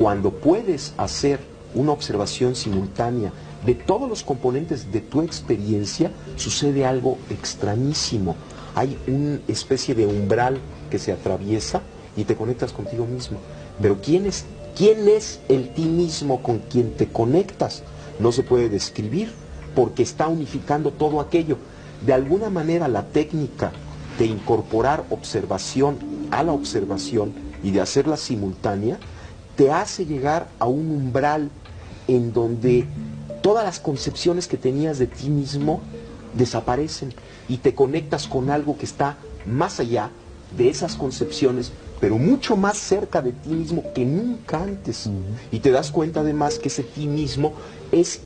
cuando puedes hacer una observación simultánea de todos los componentes de tu experiencia, sucede algo extrañísimo. Hay una especie de umbral que se atraviesa y te conectas contigo mismo. Pero ¿quién es, quién es el ti mismo con quien te conectas? No se puede describir porque está unificando todo aquello. De alguna manera la técnica de incorporar observación a la observación y de hacerla simultánea, te hace llegar a un umbral en donde todas las concepciones que tenías de ti mismo desaparecen y te conectas con algo que está más allá de esas concepciones, pero mucho más cerca de ti mismo que nunca antes. Y te das cuenta además que ese ti mismo es